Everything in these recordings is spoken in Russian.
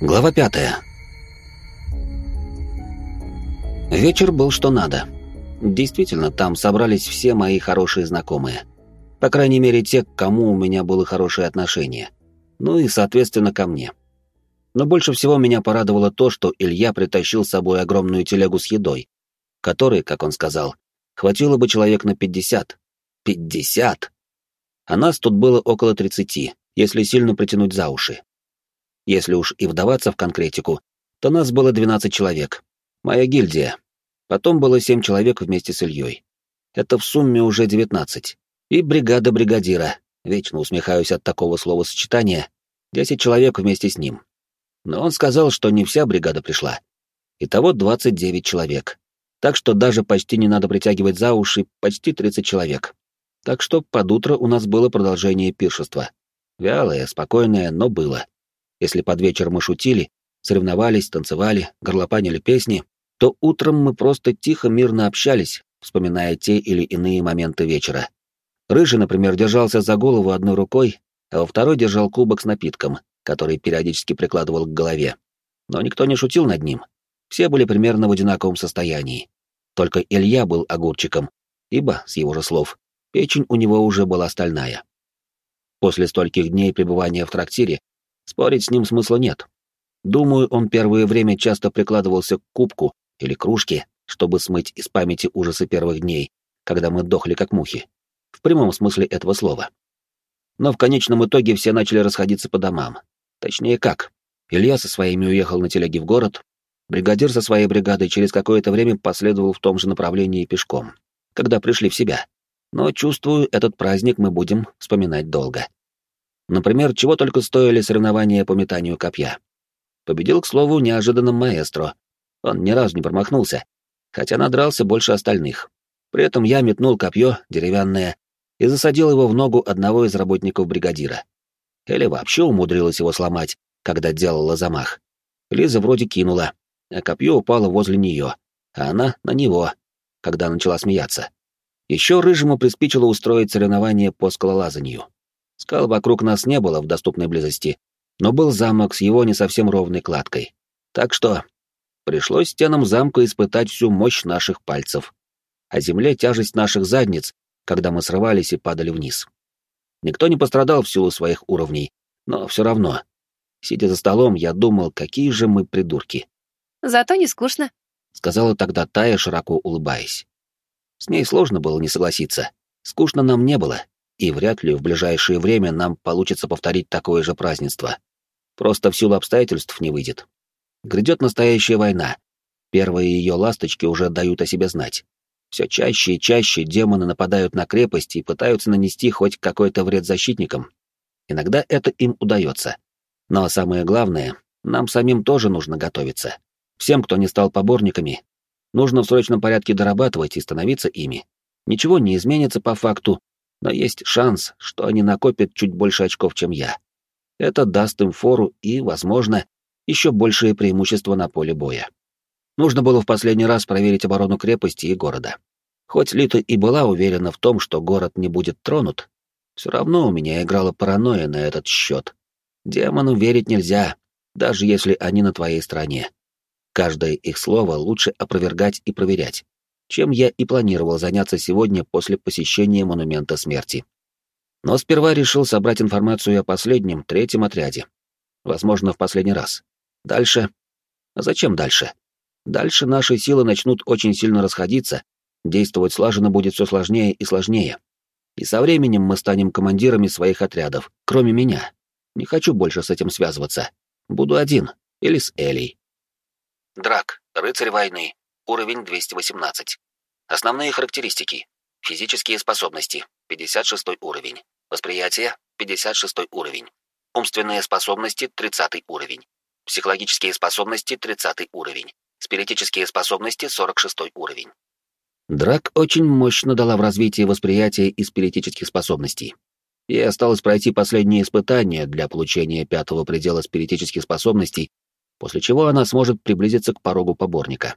Глава пятая. Вечер был что надо. Действительно, там собрались все мои хорошие знакомые. По крайней мере, те, к кому у меня было хорошее отношение. Ну и, соответственно, ко мне. Но больше всего меня порадовало то, что Илья притащил с собой огромную телегу с едой, которой, как он сказал, хватило бы человек на пятьдесят. Пятьдесят! А нас тут было около тридцати, если сильно притянуть за уши. Если уж и вдаваться в конкретику, то нас было 12 человек. Моя гильдия. Потом было 7 человек вместе с Ильей. Это в сумме уже 19. И бригада бригадира. Вечно усмехаюсь от такого словосочетания. 10 человек вместе с ним. Но он сказал, что не вся бригада пришла. Итого 29 человек. Так что даже почти не надо притягивать за уши почти 30 человек. Так что под утро у нас было продолжение пиршества. Вялое, спокойное, но было. Если под вечер мы шутили, соревновались, танцевали, горлопанили песни, то утром мы просто тихо, мирно общались, вспоминая те или иные моменты вечера. Рыжий, например, держался за голову одной рукой, а во второй держал кубок с напитком, который периодически прикладывал к голове. Но никто не шутил над ним. Все были примерно в одинаковом состоянии. Только Илья был огурчиком, ибо, с его же слов, печень у него уже была стальная. После стольких дней пребывания в трактире спорить с ним смысла нет. Думаю, он первое время часто прикладывался к кубку или кружке, чтобы смыть из памяти ужасы первых дней, когда мы дохли как мухи. В прямом смысле этого слова. Но в конечном итоге все начали расходиться по домам. Точнее как. Илья со своими уехал на телеге в город, бригадир со своей бригадой через какое-то время последовал в том же направлении пешком, когда пришли в себя. Но чувствую, этот праздник мы будем вспоминать долго. Например, чего только стоили соревнования по метанию копья. Победил, к слову, неожиданным маэстро. Он ни разу не промахнулся, хотя надрался больше остальных. При этом я метнул копье, деревянное, и засадил его в ногу одного из работников бригадира. Или вообще умудрилась его сломать, когда делала замах. Лиза вроде кинула, а копье упало возле нее, а она на него, когда начала смеяться. Еще Рыжему приспичило устроить соревнование по скалолазанию. Скал вокруг нас не было в доступной близости, но был замок с его не совсем ровной кладкой. Так что пришлось стенам замка испытать всю мощь наших пальцев, а земле тяжесть наших задниц, когда мы срывались и падали вниз. Никто не пострадал в силу своих уровней, но все равно. Сидя за столом, я думал, какие же мы придурки. «Зато не скучно», — сказала тогда Тая, широко улыбаясь. С ней сложно было не согласиться. Скучно нам не было, и вряд ли в ближайшее время нам получится повторить такое же празднество. Просто в силу обстоятельств не выйдет. Грядет настоящая война. Первые ее ласточки уже дают о себе знать. Все чаще и чаще демоны нападают на крепость и пытаются нанести хоть какой-то вред защитникам. Иногда это им удается. Но самое главное, нам самим тоже нужно готовиться. Всем, кто не стал поборниками, нужно в срочном порядке дорабатывать и становиться ими. Ничего не изменится по факту, но есть шанс, что они накопят чуть больше очков, чем я. Это даст им фору и, возможно, еще большее преимущество на поле боя. Нужно было в последний раз проверить оборону крепости и города. Хоть Лита и была уверена в том, что город не будет тронут, все равно у меня играла паранойя на этот счет. Демонам верить нельзя, даже если они на твоей стороне. Каждое их слово лучше опровергать и проверять чем я и планировал заняться сегодня после посещения Монумента Смерти. Но сперва решил собрать информацию о последнем, третьем отряде. Возможно, в последний раз. Дальше... А зачем дальше? Дальше наши силы начнут очень сильно расходиться, действовать слаженно будет все сложнее и сложнее. И со временем мы станем командирами своих отрядов, кроме меня. Не хочу больше с этим связываться. Буду один, или с Элей. Драк, рыцарь войны, Уровень 218. Основные характеристики. Физические способности. 56 уровень. Восприятие. 56 уровень. Умственные способности. 30 уровень. Психологические способности. 30 уровень. Спиритические способности. 46 уровень. Драк очень мощно дала в развитии восприятия и спиритических способностей. Ей осталось пройти последние испытания для получения пятого предела спиритических способностей, после чего она сможет приблизиться к порогу поборника.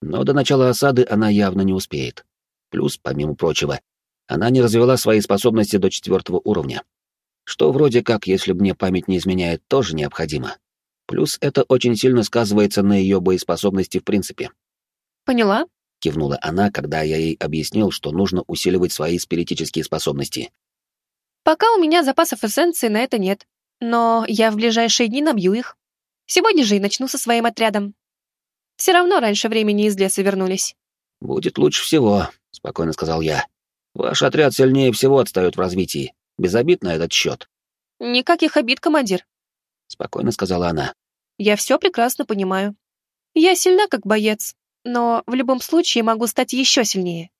Но до начала осады она явно не успеет. Плюс, помимо прочего, она не развела свои способности до четвертого уровня. Что вроде как, если мне память не изменяет, тоже необходимо. Плюс это очень сильно сказывается на ее боеспособности в принципе. Поняла? Кивнула она, когда я ей объяснил, что нужно усиливать свои спиритические способности. Пока у меня запасов эссенции на это нет, но я в ближайшие дни набью их. Сегодня же и начну со своим отрядом. Все равно раньше времени из леса вернулись. «Будет лучше всего», — спокойно сказал я. «Ваш отряд сильнее всего отстает в развитии. Без обид на этот счет». «Никаких обид, командир», — спокойно сказала она. «Я все прекрасно понимаю. Я сильна как боец, но в любом случае могу стать еще сильнее.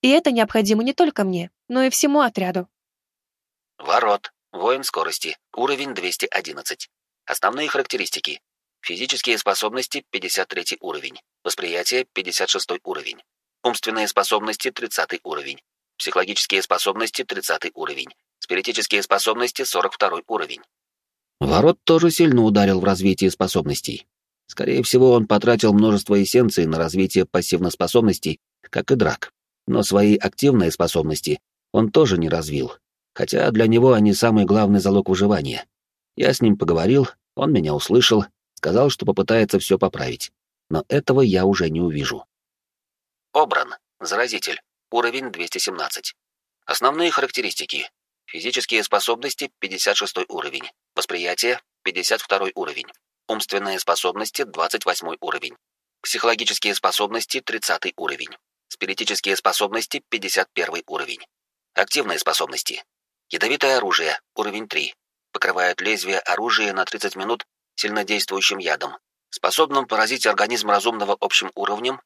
И это необходимо не только мне, но и всему отряду». Ворот. Воин скорости. Уровень 211. Основные характеристики. Физические способности 53 уровень. Восприятие 56 уровень. Умственные способности 30 уровень. Психологические способности 30 уровень. Спиритические способности 42 уровень. Ворот тоже сильно ударил в развитие способностей. Скорее всего, он потратил множество эссенций на развитие пассивных способностей, как и драк. Но свои активные способности он тоже не развил, хотя для него они самый главный залог выживания. Я с ним поговорил, он меня услышал, сказал, что попытается все поправить. Но этого я уже не увижу. Обран. Заразитель. Уровень 217. Основные характеристики. Физические способности 56 уровень. Восприятие 52 уровень. Умственные способности 28 уровень. Психологические способности 30 уровень. Спиритические способности 51 уровень. Активные способности. Ядовитое оружие, уровень 3. Покрывает лезвие оружия на 30 минут сильнодействующим ядом, способным поразить организм разумного общим уровнем,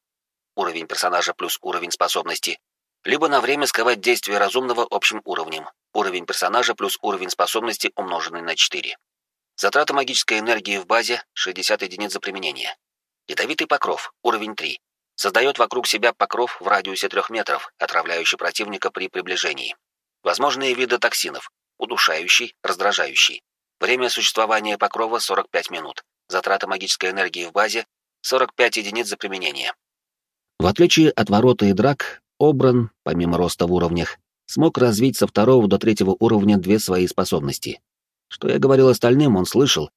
уровень персонажа плюс уровень способности, либо на время сковать действие разумного общим уровнем, уровень персонажа плюс уровень способности умноженный на 4. Затрата магической энергии в базе 60 единиц за применение. Ядовитый покров, уровень 3. Создает вокруг себя покров в радиусе 3 метров, отравляющий противника при приближении. Возможные виды токсинов. Удушающий, раздражающий. Время существования покрова 45 минут. Затрата магической энергии в базе 45 единиц за применение. В отличие от ворота и драк, Обран, помимо роста в уровнях, смог развить со второго до третьего уровня две свои способности. Что я говорил остальным, он слышал,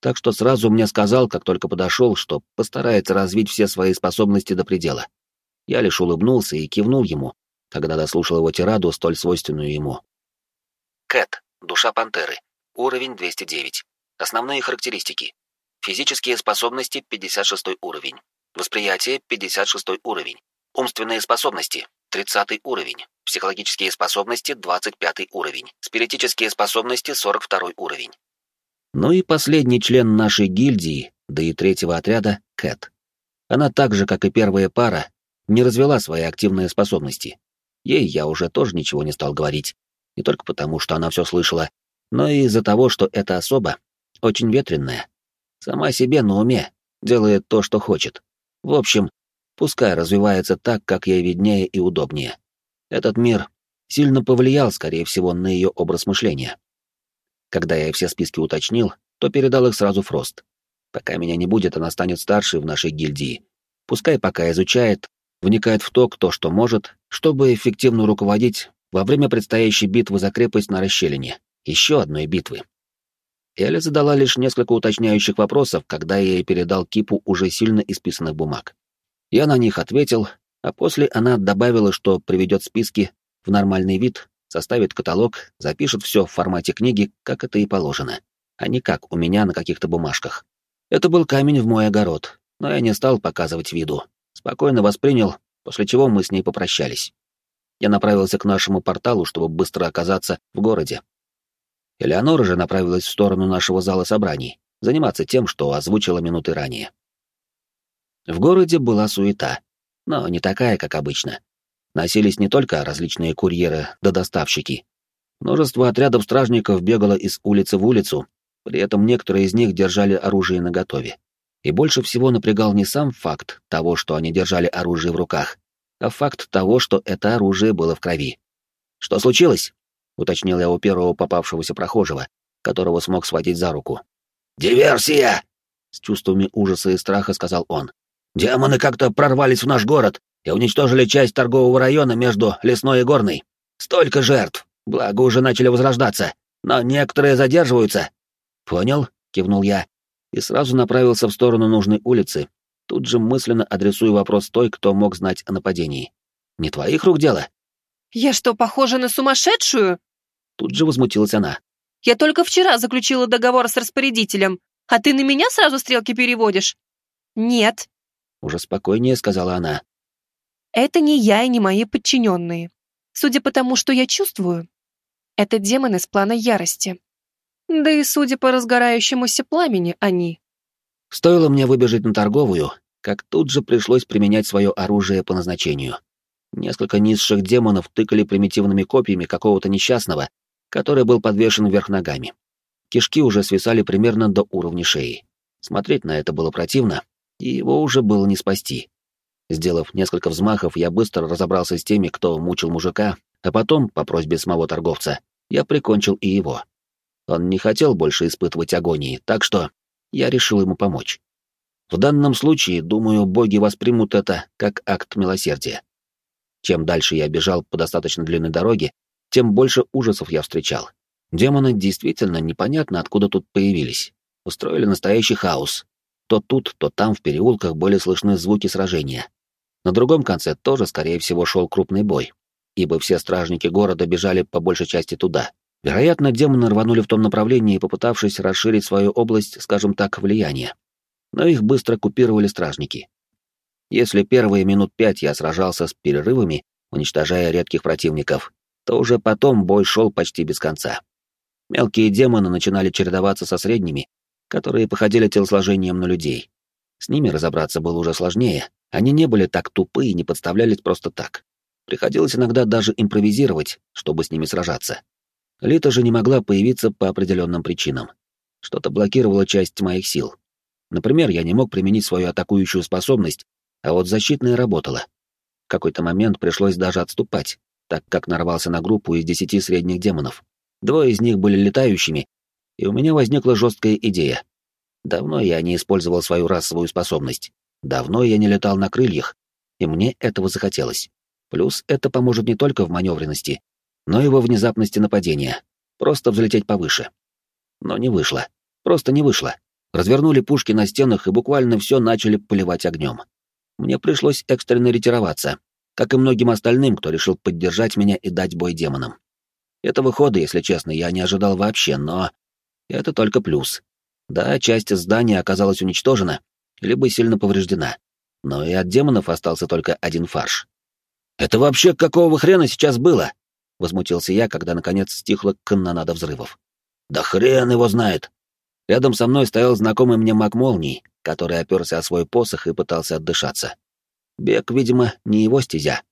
так что сразу мне сказал, как только подошел, что постарается развить все свои способности до предела. Я лишь улыбнулся и кивнул ему, когда дослушал его тираду, столь свойственную ему. Кэт, душа пантеры, уровень 209. Основные характеристики. Физические способности 56 уровень. Восприятие 56 уровень. Умственные способности 30 уровень. Психологические способности 25 уровень. Спиритические способности 42 уровень. Ну и последний член нашей гильдии, да и третьего отряда, Кэт. Она так же, как и первая пара, не развела свои активные способности. Ей я уже тоже ничего не стал говорить. Не только потому, что она все слышала, но и из-за того, что эта особа очень ветренная. Сама себе на уме, делает то, что хочет. В общем, пускай развивается так, как ей виднее и удобнее. Этот мир сильно повлиял, скорее всего, на ее образ мышления. Когда я все списки уточнил, то передал их сразу Фрост. Пока меня не будет, она станет старшей в нашей гильдии. Пускай пока изучает, вникает в то, кто что может, чтобы эффективно руководить во время предстоящей битвы за крепость на расщелине, еще одной битвы. Эля задала лишь несколько уточняющих вопросов, когда я ей передал кипу уже сильно исписанных бумаг. Я на них ответил, а после она добавила, что приведет списки в нормальный вид, составит каталог, запишет все в формате книги, как это и положено, а не как у меня на каких-то бумажках. Это был камень в мой огород, но я не стал показывать виду. Спокойно воспринял, после чего мы с ней попрощались. Я направился к нашему порталу, чтобы быстро оказаться в городе. Элеонора же направилась в сторону нашего зала собраний, заниматься тем, что озвучила минуты ранее. В городе была суета, но не такая, как обычно. Носились не только различные курьеры да доставщики. Множество отрядов стражников бегало из улицы в улицу, при этом некоторые из них держали оружие наготове. И больше всего напрягал не сам факт того, что они держали оружие в руках, а факт того, что это оружие было в крови. «Что случилось?» — уточнил я у первого попавшегося прохожего, которого смог схватить за руку. «Диверсия!» — с чувствами ужаса и страха сказал он. «Демоны как-то прорвались в наш город и уничтожили часть торгового района между Лесной и Горной. Столько жертв, благо уже начали возрождаться, но некоторые задерживаются». «Понял», — кивнул я. и сразу направился в сторону нужной улицы, тут же мысленно адресуя вопрос той, кто мог знать о нападении. «Не твоих рук дело?» «Я что, похожа на сумасшедшую?» Тут же возмутилась она. «Я только вчера заключила договор с распорядителем, а ты на меня сразу стрелки переводишь?» «Нет», — уже спокойнее сказала она. «Это не я и не мои подчиненные. Судя по тому, что я чувствую, это демон из плана ярости. Да и судя по разгорающемуся пламени, они. Стоило мне выбежать на торговую, как тут же пришлось применять свое оружие по назначению. Несколько низших демонов тыкали примитивными копьями какого-то несчастного, который был подвешен вверх ногами. Кишки уже свисали примерно до уровня шеи. Смотреть на это было противно, и его уже было не спасти. Сделав несколько взмахов, я быстро разобрался с теми, кто мучил мужика, а потом, по просьбе самого торговца, я прикончил и его. Он не хотел больше испытывать агонии, так что я решил ему помочь. В данном случае, думаю, боги воспримут это как акт милосердия. Чем дальше я бежал по достаточно длинной дороге, тем больше ужасов я встречал. Демоны действительно непонятно откуда тут появились. Устроили настоящий хаос. То тут, то там в переулках были слышны звуки сражения. На другом конце тоже, скорее всего, шел крупный бой, ибо все стражники города бежали по большей части туда. Вероятно, демоны рванули в том направлении, попытавшись расширить свою область, скажем так, влияния. Но их быстро купировали стражники. Если первые минут пять я сражался с перерывами, уничтожая редких противников, то уже потом бой шел почти без конца. Мелкие демоны начинали чередоваться со средними, которые походили телосложением на людей. С ними разобраться было уже сложнее, они не были так тупы и не подставлялись просто так. Приходилось иногда даже импровизировать, чтобы с ними сражаться. Лита же не могла появиться по определенным причинам. Что-то блокировало часть моих сил. Например, я не мог применить свою атакующую способность, а вот защитная работала. В какой-то момент пришлось даже отступать, так как нарвался на группу из десяти средних демонов. Двое из них были летающими, и у меня возникла жесткая идея. Давно я не использовал свою расовую способность. Давно я не летал на крыльях, и мне этого захотелось. Плюс это поможет не только в маневренности, но и во внезапности нападения. Просто взлететь повыше. Но не вышло. Просто не вышло. Развернули пушки на стенах и буквально все начали поливать огнем. Мне пришлось экстренно ретироваться, как и многим остальным, кто решил поддержать меня и дать бой демонам. Этого хода, если честно, я не ожидал вообще, но это только плюс. Да, часть здания оказалась уничтожена, либо сильно повреждена. Но и от демонов остался только один фарш. «Это вообще какого хрена сейчас было?» — возмутился я, когда наконец стихла канонада взрывов. «Да хрен его знает!» Рядом со мной стоял знакомый мне маг молний, который оперся о свой посох и пытался отдышаться. Бег, видимо, не его стезя.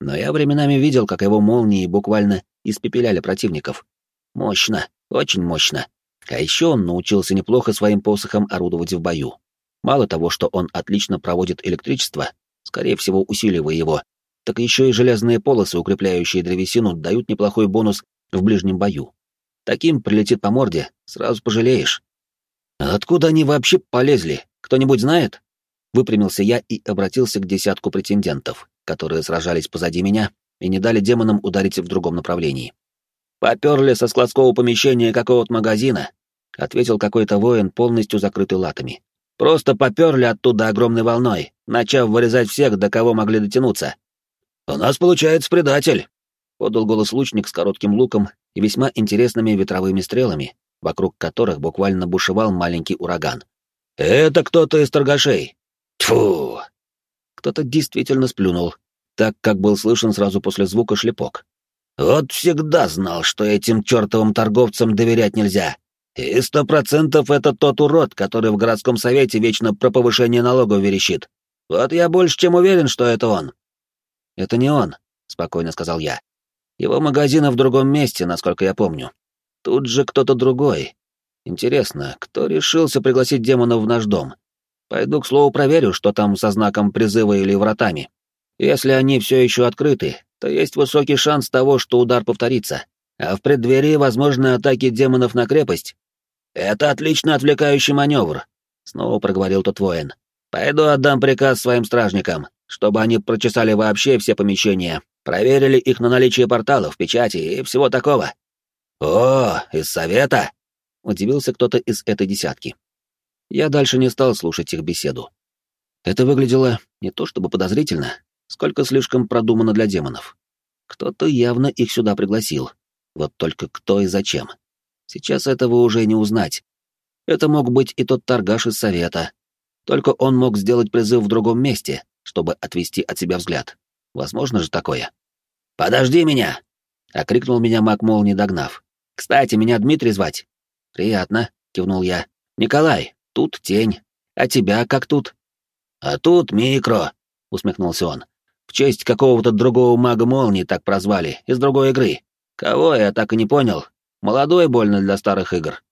Но я временами видел, как его молнии буквально испепеляли противников. Мощно, очень мощно. А еще он научился неплохо своим посохом орудовать в бою. Мало того, что он отлично проводит электричество, скорее всего, усиливая его, так еще и железные полосы, укрепляющие древесину, дают неплохой бонус в ближнем бою. Таким прилетит по морде, сразу пожалеешь. А откуда они вообще полезли? Кто-нибудь знает? Выпрямился я и обратился к десятку претендентов, которые сражались позади меня и не дали демонам ударить в другом направлении. «Поперли со складского помещения какого-то магазина», — ответил какой-то воин, полностью закрытый латами. «Просто поперли оттуда огромной волной, начав вырезать всех, до кого могли дотянуться. «У нас получается предатель», — подал голос лучник с коротким луком и весьма интересными ветровыми стрелами, вокруг которых буквально бушевал маленький ураган. «Это кто-то из торгашей!» Тьфу! Кто-то действительно сплюнул, так как был слышен сразу после звука шлепок. «Вот всегда знал, что этим чертовым торговцам доверять нельзя. И сто процентов это тот урод, который в городском совете вечно про повышение налогов верещит. Вот я больше чем уверен, что это он. «Это не он», — спокойно сказал я. «Его магазина в другом месте, насколько я помню. Тут же кто-то другой. Интересно, кто решился пригласить демонов в наш дом? Пойду, к слову, проверю, что там со знаком призыва или вратами. Если они все еще открыты, то есть высокий шанс того, что удар повторится. А в преддверии возможной атаки демонов на крепость. Это отлично отвлекающий маневр, снова проговорил тот воин. Пойду отдам приказ своим стражникам чтобы они прочесали вообще все помещения, проверили их на наличие порталов, печати и всего такого. «О, из совета?» — удивился кто-то из этой десятки. Я дальше не стал слушать их беседу. Это выглядело не то чтобы подозрительно, сколько слишком продумано для демонов. Кто-то явно их сюда пригласил. Вот только кто и зачем. Сейчас этого уже не узнать. Это мог быть и тот торгаш из совета. Только он мог сделать призыв в другом месте, чтобы отвести от себя взгляд. Возможно же такое. «Подожди меня!» — окрикнул меня маг молнии, догнав. «Кстати, меня Дмитрий звать». «Приятно», — кивнул я. «Николай, тут тень. А тебя как тут?» «А тут микро», — усмехнулся он. «В честь какого-то другого мага молнии так прозвали, из другой игры. Кого, я так и не понял. Молодой больно для старых игр».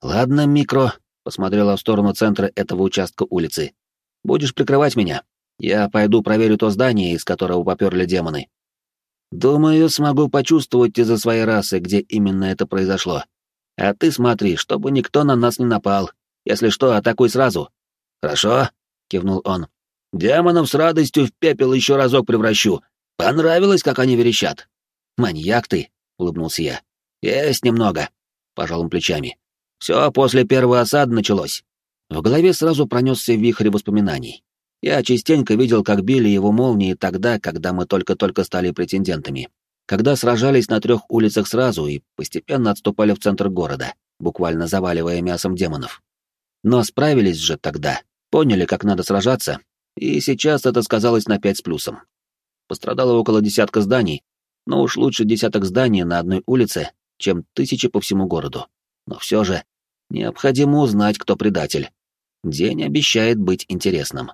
«Ладно, микро», — посмотрела в сторону центра этого участка улицы. «Будешь прикрывать меня. Я пойду проверю то здание, из которого поперли демоны. Думаю, смогу почувствовать из-за своей расы, где именно это произошло. А ты смотри, чтобы никто на нас не напал. Если что, атакуй сразу. Хорошо? кивнул он. Демонов с радостью в пепел еще разок превращу. Понравилось, как они верещат. Маньяк ты, улыбнулся я. Есть немного, пожал он плечами. Все после первого осады началось. В голове сразу пронесся вихрь воспоминаний. Я частенько видел, как били его молнии тогда, когда мы только-только стали претендентами. Когда сражались на трех улицах сразу и постепенно отступали в центр города, буквально заваливая мясом демонов. Но справились же тогда, поняли, как надо сражаться, и сейчас это сказалось на пять с плюсом. Пострадало около десятка зданий, но уж лучше десяток зданий на одной улице, чем тысячи по всему городу. Но все же необходимо узнать, кто предатель. День обещает быть интересным.